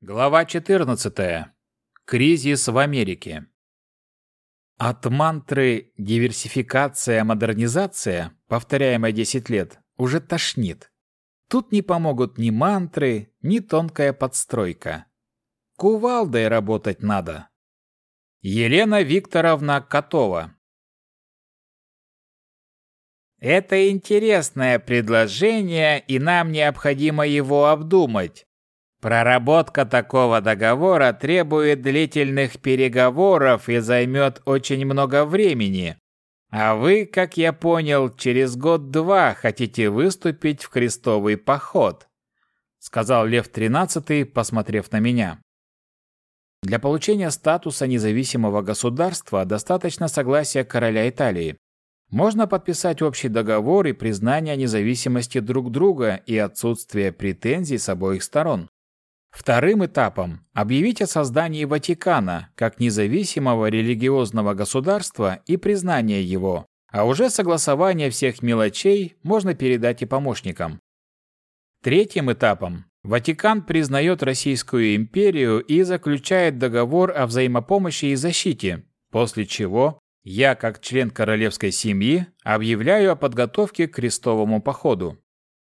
Глава 14. Кризис в Америке. От мантры «диверсификация, модернизация», повторяемой 10 лет, уже тошнит. Тут не помогут ни мантры, ни тонкая подстройка. Кувалдой работать надо. Елена Викторовна Котова. Это интересное предложение, и нам необходимо его обдумать. Проработка такого договора требует длительных переговоров и займет очень много времени. А вы, как я понял, через год-два хотите выступить в крестовый поход, сказал Лев XIII, посмотрев на меня. Для получения статуса независимого государства достаточно согласия короля Италии. Можно подписать общий договор и признание независимости друг друга и отсутствие претензий с обоих сторон. Вторым этапом – объявить о создании Ватикана как независимого религиозного государства и признание его, а уже согласование всех мелочей можно передать и помощникам. Третьим этапом Ватикан признает Российскую империю и заключает договор о взаимопомощи и защите, после чего я, как член королевской семьи, объявляю о подготовке к крестовому походу.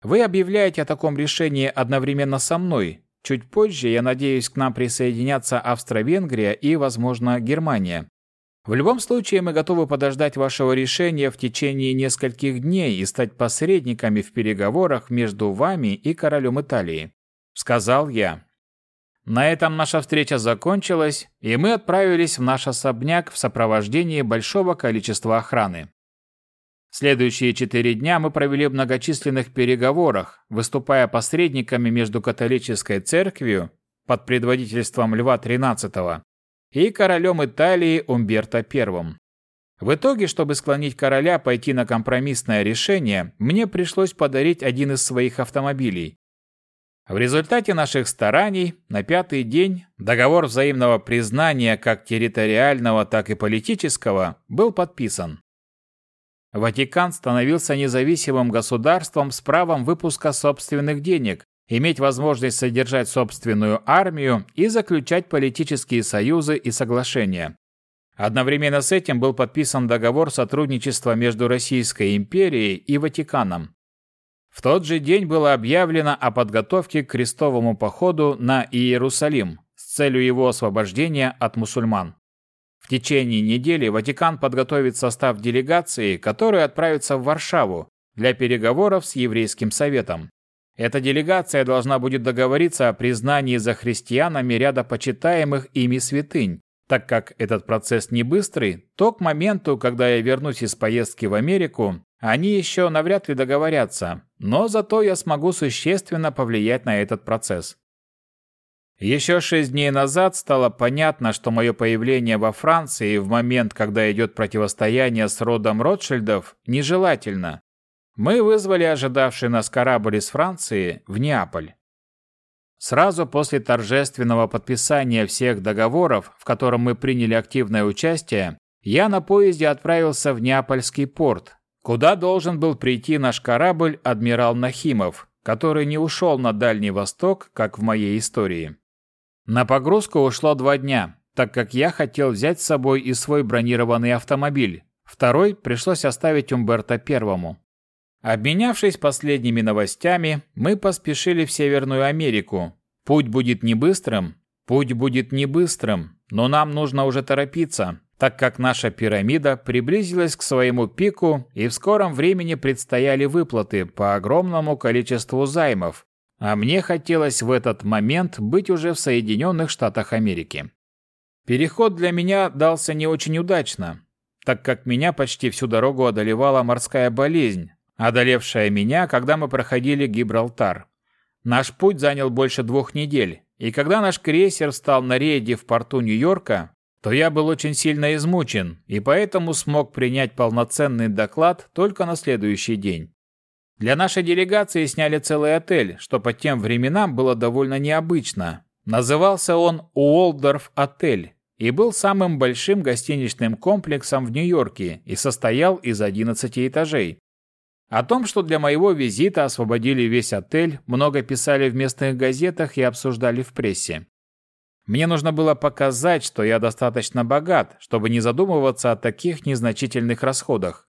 Вы объявляете о таком решении одновременно со мной, Чуть позже, я надеюсь, к нам присоединятся Австро-Венгрия и, возможно, Германия. В любом случае, мы готовы подождать вашего решения в течение нескольких дней и стать посредниками в переговорах между вами и королем Италии», — сказал я. На этом наша встреча закончилась, и мы отправились в наш особняк в сопровождении большого количества охраны. Следующие четыре дня мы провели в многочисленных переговорах, выступая посредниками между католической церковью под предводительством Льва XIII и королем Италии Умберто I. В итоге, чтобы склонить короля пойти на компромиссное решение, мне пришлось подарить один из своих автомобилей. В результате наших стараний на пятый день договор взаимного признания как территориального, так и политического был подписан. Ватикан становился независимым государством с правом выпуска собственных денег, иметь возможность содержать собственную армию и заключать политические союзы и соглашения. Одновременно с этим был подписан договор сотрудничества между Российской империей и Ватиканом. В тот же день было объявлено о подготовке к крестовому походу на Иерусалим с целью его освобождения от мусульман. В течение недели Ватикан подготовит состав делегации, которая отправится в Варшаву для переговоров с Еврейским советом. Эта делегация должна будет договориться о признании за христианами ряда почитаемых ими святынь. Так как этот процесс не быстрый, то к моменту, когда я вернусь из поездки в Америку, они еще навряд ли договорятся, но зато я смогу существенно повлиять на этот процесс. Еще шесть дней назад стало понятно, что мое появление во Франции в момент, когда идет противостояние с родом Ротшильдов, нежелательно. Мы вызвали ожидавший нас корабль из Франции в Неаполь. Сразу после торжественного подписания всех договоров, в котором мы приняли активное участие, я на поезде отправился в Неапольский порт, куда должен был прийти наш корабль «Адмирал Нахимов», который не ушел на Дальний Восток, как в моей истории. На погрузку ушло два дня, так как я хотел взять с собой и свой бронированный автомобиль. Второй пришлось оставить Умберто Первому. Обменявшись последними новостями, мы поспешили в Северную Америку. Путь будет не быстрым, путь будет не быстрым, но нам нужно уже торопиться, так как наша пирамида приблизилась к своему пику и в скором времени предстояли выплаты по огромному количеству займов, а мне хотелось в этот момент быть уже в Соединенных Штатах Америки. Переход для меня дался не очень удачно, так как меня почти всю дорогу одолевала морская болезнь, одолевшая меня, когда мы проходили Гибралтар. Наш путь занял больше двух недель, и когда наш крейсер встал на рейде в порту Нью-Йорка, то я был очень сильно измучен, и поэтому смог принять полноценный доклад только на следующий день. Для нашей делегации сняли целый отель, что по тем временам было довольно необычно. Назывался он Уолдорф отель и был самым большим гостиничным комплексом в Нью-Йорке и состоял из 11 этажей. О том, что для моего визита освободили весь отель, много писали в местных газетах и обсуждали в прессе. Мне нужно было показать, что я достаточно богат, чтобы не задумываться о таких незначительных расходах.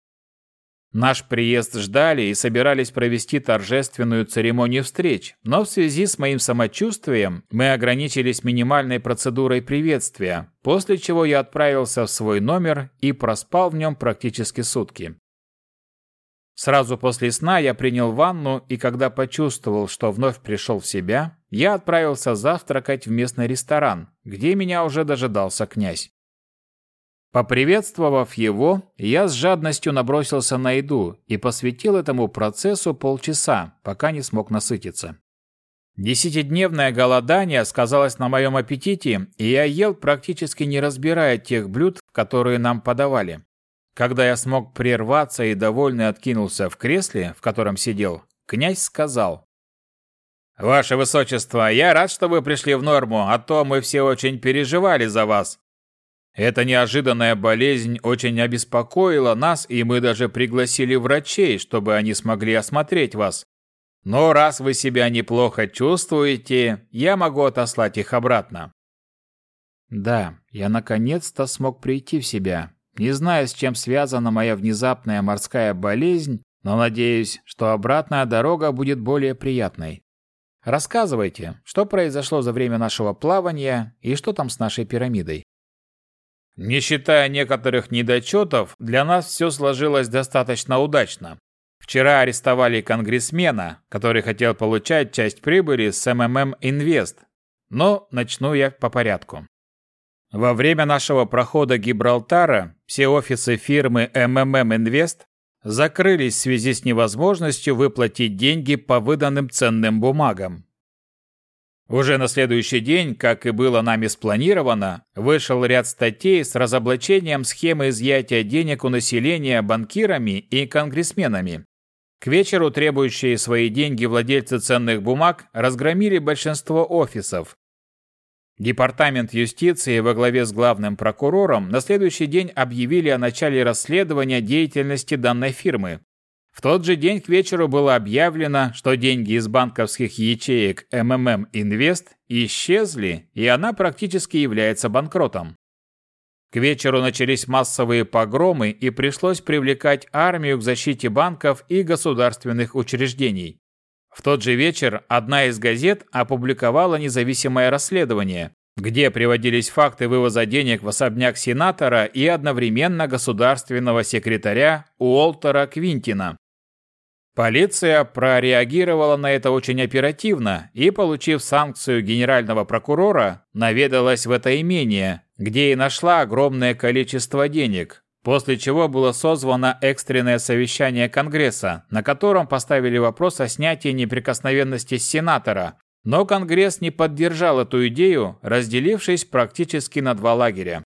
Наш приезд ждали и собирались провести торжественную церемонию встреч, но в связи с моим самочувствием мы ограничились минимальной процедурой приветствия, после чего я отправился в свой номер и проспал в нем практически сутки. Сразу после сна я принял ванну, и когда почувствовал, что вновь пришел в себя, я отправился завтракать в местный ресторан, где меня уже дожидался князь. Поприветствовав его, я с жадностью набросился на еду и посвятил этому процессу полчаса, пока не смог насытиться. Десятидневное голодание сказалось на моем аппетите, и я ел практически не разбирая тех блюд, которые нам подавали. Когда я смог прерваться и довольный откинулся в кресле, в котором сидел, князь сказал. «Ваше Высочество, я рад, что вы пришли в норму, а то мы все очень переживали за вас. Эта неожиданная болезнь очень обеспокоила нас, и мы даже пригласили врачей, чтобы они смогли осмотреть вас. Но раз вы себя неплохо чувствуете, я могу отослать их обратно. Да, я наконец-то смог прийти в себя. Не знаю, с чем связана моя внезапная морская болезнь, но надеюсь, что обратная дорога будет более приятной. Рассказывайте, что произошло за время нашего плавания и что там с нашей пирамидой. Не считая некоторых недочетов, для нас все сложилось достаточно удачно. Вчера арестовали конгрессмена, который хотел получать часть прибыли с МММ Инвест. Но начну я по порядку. Во время нашего прохода Гибралтара все офисы фирмы МММ Инвест закрылись в связи с невозможностью выплатить деньги по выданным ценным бумагам. Уже на следующий день, как и было нами спланировано, вышел ряд статей с разоблачением схемы изъятия денег у населения банкирами и конгрессменами. К вечеру требующие свои деньги владельцы ценных бумаг разгромили большинство офисов. Департамент юстиции во главе с главным прокурором на следующий день объявили о начале расследования деятельности данной фирмы, в тот же день к вечеру было объявлено, что деньги из банковских ячеек МММ Инвест исчезли, и она практически является банкротом. К вечеру начались массовые погромы, и пришлось привлекать армию к защите банков и государственных учреждений. В тот же вечер одна из газет опубликовала независимое расследование, где приводились факты вывоза денег в особняк сенатора и одновременно государственного секретаря Уолтера Квинтина. Полиция прореагировала на это очень оперативно и, получив санкцию генерального прокурора, наведалась в это имение, где и нашла огромное количество денег, после чего было созвано экстренное совещание Конгресса, на котором поставили вопрос о снятии неприкосновенности сенатора, но Конгресс не поддержал эту идею, разделившись практически на два лагеря.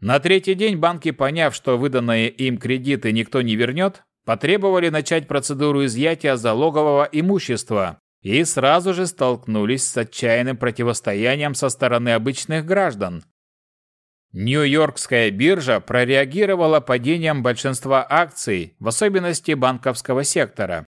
На третий день банки, поняв, что выданные им кредиты никто не вернет, потребовали начать процедуру изъятия залогового имущества и сразу же столкнулись с отчаянным противостоянием со стороны обычных граждан. Нью-Йоркская биржа прореагировала падением большинства акций, в особенности банковского сектора.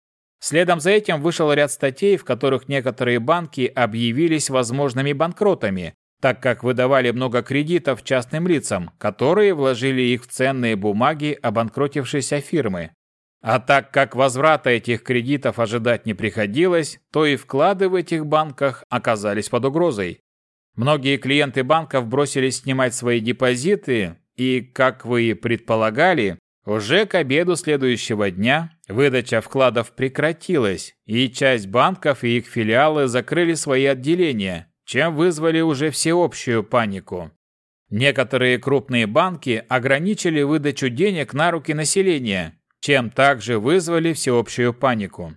Следом за этим вышел ряд статей, в которых некоторые банки объявились возможными банкротами, так как выдавали много кредитов частным лицам, которые вложили их в ценные бумаги обанкротившейся фирмы. А так как возврата этих кредитов ожидать не приходилось, то и вклады в этих банках оказались под угрозой. Многие клиенты банков бросились снимать свои депозиты, и, как вы и предполагали, уже к обеду следующего дня выдача вкладов прекратилась, и часть банков и их филиалы закрыли свои отделения, чем вызвали уже всеобщую панику. Некоторые крупные банки ограничили выдачу денег на руки населения, чем также вызвали всеобщую панику.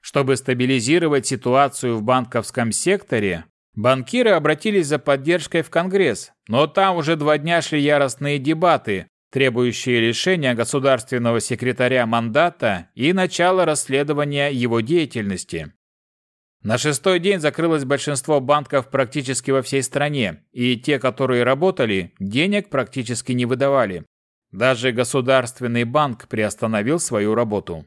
Чтобы стабилизировать ситуацию в банковском секторе, банкиры обратились за поддержкой в Конгресс, но там уже два дня шли яростные дебаты, требующие лишения государственного секретаря мандата и начала расследования его деятельности. На шестой день закрылось большинство банков практически во всей стране, и те, которые работали, денег практически не выдавали. Даже Государственный банк приостановил свою работу.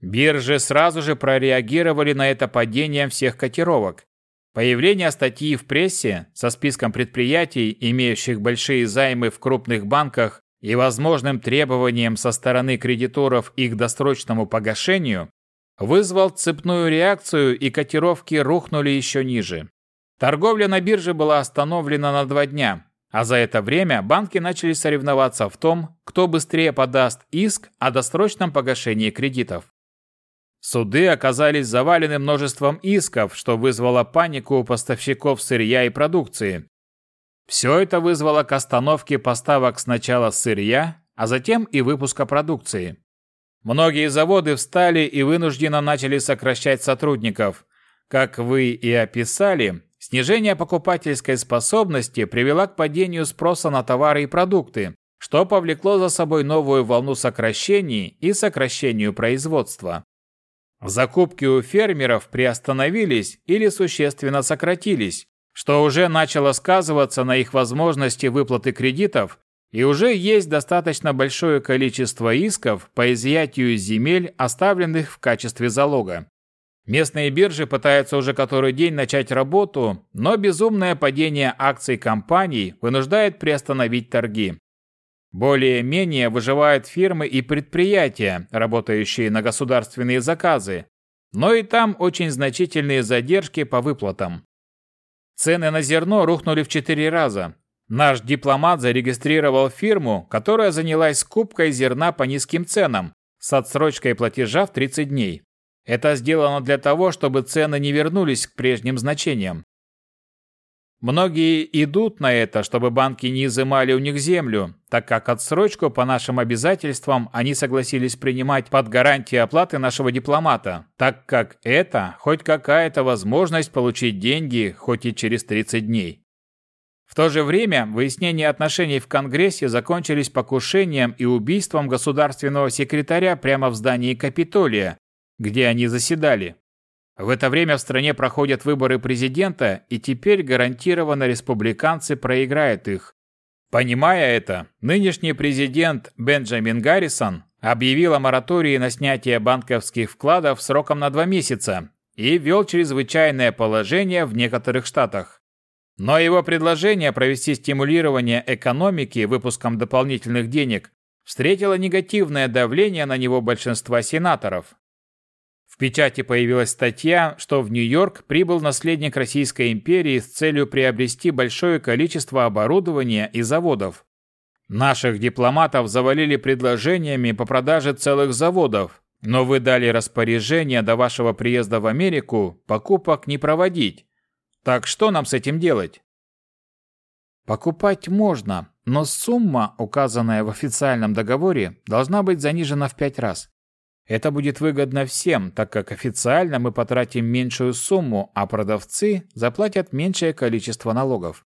Биржи сразу же прореагировали на это падение всех котировок. Появление статьи в прессе со списком предприятий, имеющих большие займы в крупных банках и возможным требованием со стороны кредиторов их досрочному погашению, вызвал цепную реакцию и котировки рухнули еще ниже. Торговля на бирже была остановлена на два дня, а за это время банки начали соревноваться в том, кто быстрее подаст иск о досрочном погашении кредитов. Суды оказались завалены множеством исков, что вызвало панику у поставщиков сырья и продукции. Все это вызвало к остановке поставок сначала сырья, а затем и выпуска продукции. Многие заводы встали и вынужденно начали сокращать сотрудников. Как вы и описали, снижение покупательской способности привело к падению спроса на товары и продукты, что повлекло за собой новую волну сокращений и сокращению производства. Закупки у фермеров приостановились или существенно сократились, что уже начало сказываться на их возможности выплаты кредитов, и уже есть достаточно большое количество исков по изъятию земель, оставленных в качестве залога. Местные биржи пытаются уже который день начать работу, но безумное падение акций компаний вынуждает приостановить торги. Более-менее выживают фирмы и предприятия, работающие на государственные заказы, но и там очень значительные задержки по выплатам. Цены на зерно рухнули в 4 раза. Наш дипломат зарегистрировал фирму, которая занялась скупкой зерна по низким ценам с отсрочкой платежа в 30 дней. Это сделано для того, чтобы цены не вернулись к прежним значениям. Многие идут на это, чтобы банки не изымали у них землю, так как отсрочку по нашим обязательствам они согласились принимать под гарантией оплаты нашего дипломата, так как это хоть какая-то возможность получить деньги хоть и через 30 дней. В то же время выяснения отношений в Конгрессе закончились покушением и убийством государственного секретаря прямо в здании Капитолия, где они заседали. В это время в стране проходят выборы президента, и теперь гарантированно республиканцы проиграют их. Понимая это, нынешний президент Бенджамин Гаррисон объявил о моратории на снятие банковских вкладов сроком на два месяца и ввел чрезвычайное положение в некоторых штатах. Но его предложение провести стимулирование экономики выпуском дополнительных денег встретило негативное давление на него большинства сенаторов. В печати появилась статья, что в Нью-Йорк прибыл наследник Российской империи с целью приобрести большое количество оборудования и заводов. Наших дипломатов завалили предложениями по продаже целых заводов, но вы дали распоряжение до вашего приезда в Америку покупок не проводить. Так что нам с этим делать? Покупать можно, но сумма, указанная в официальном договоре, должна быть занижена в пять раз. Это будет выгодно всем, так как официально мы потратим меньшую сумму, а продавцы заплатят меньшее количество налогов.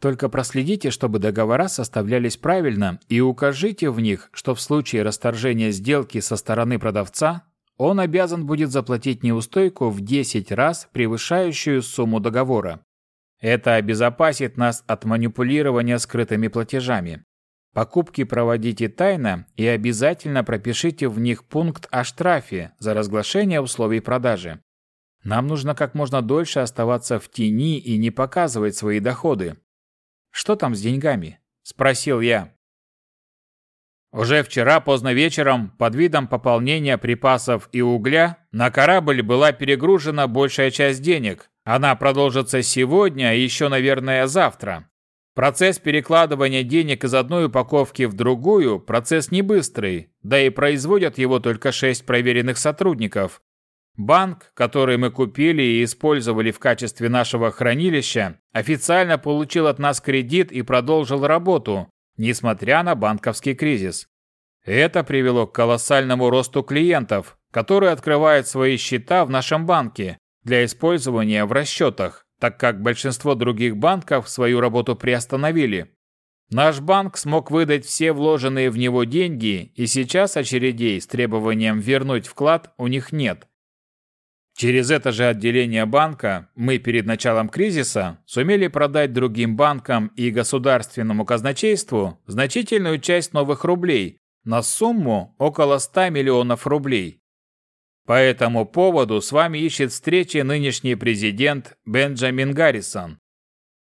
Только проследите, чтобы договора составлялись правильно и укажите в них, что в случае расторжения сделки со стороны продавца он обязан будет заплатить неустойку в 10 раз превышающую сумму договора. Это обезопасит нас от манипулирования скрытыми платежами. Покупки проводите тайно и обязательно пропишите в них пункт о штрафе за разглашение условий продажи. Нам нужно как можно дольше оставаться в тени и не показывать свои доходы. Что там с деньгами? спросил я. Уже вчера поздно вечером, под видом пополнения припасов и угля, на корабль была перегружена большая часть денег. Она продолжится сегодня и еще, наверное, завтра. Процесс перекладывания денег из одной упаковки в другую – процесс не быстрый, да и производят его только шесть проверенных сотрудников. Банк, который мы купили и использовали в качестве нашего хранилища, официально получил от нас кредит и продолжил работу, несмотря на банковский кризис. Это привело к колоссальному росту клиентов, которые открывают свои счета в нашем банке для использования в расчетах так как большинство других банков свою работу приостановили. Наш банк смог выдать все вложенные в него деньги, и сейчас очередей с требованием вернуть вклад у них нет. Через это же отделение банка мы перед началом кризиса сумели продать другим банкам и государственному казначейству значительную часть новых рублей на сумму около 100 миллионов рублей. По этому поводу с вами ищет встречи нынешний президент Бенджамин Гаррисон,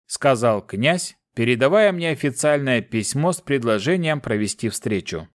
сказал князь, передавая мне официальное письмо с предложением провести встречу.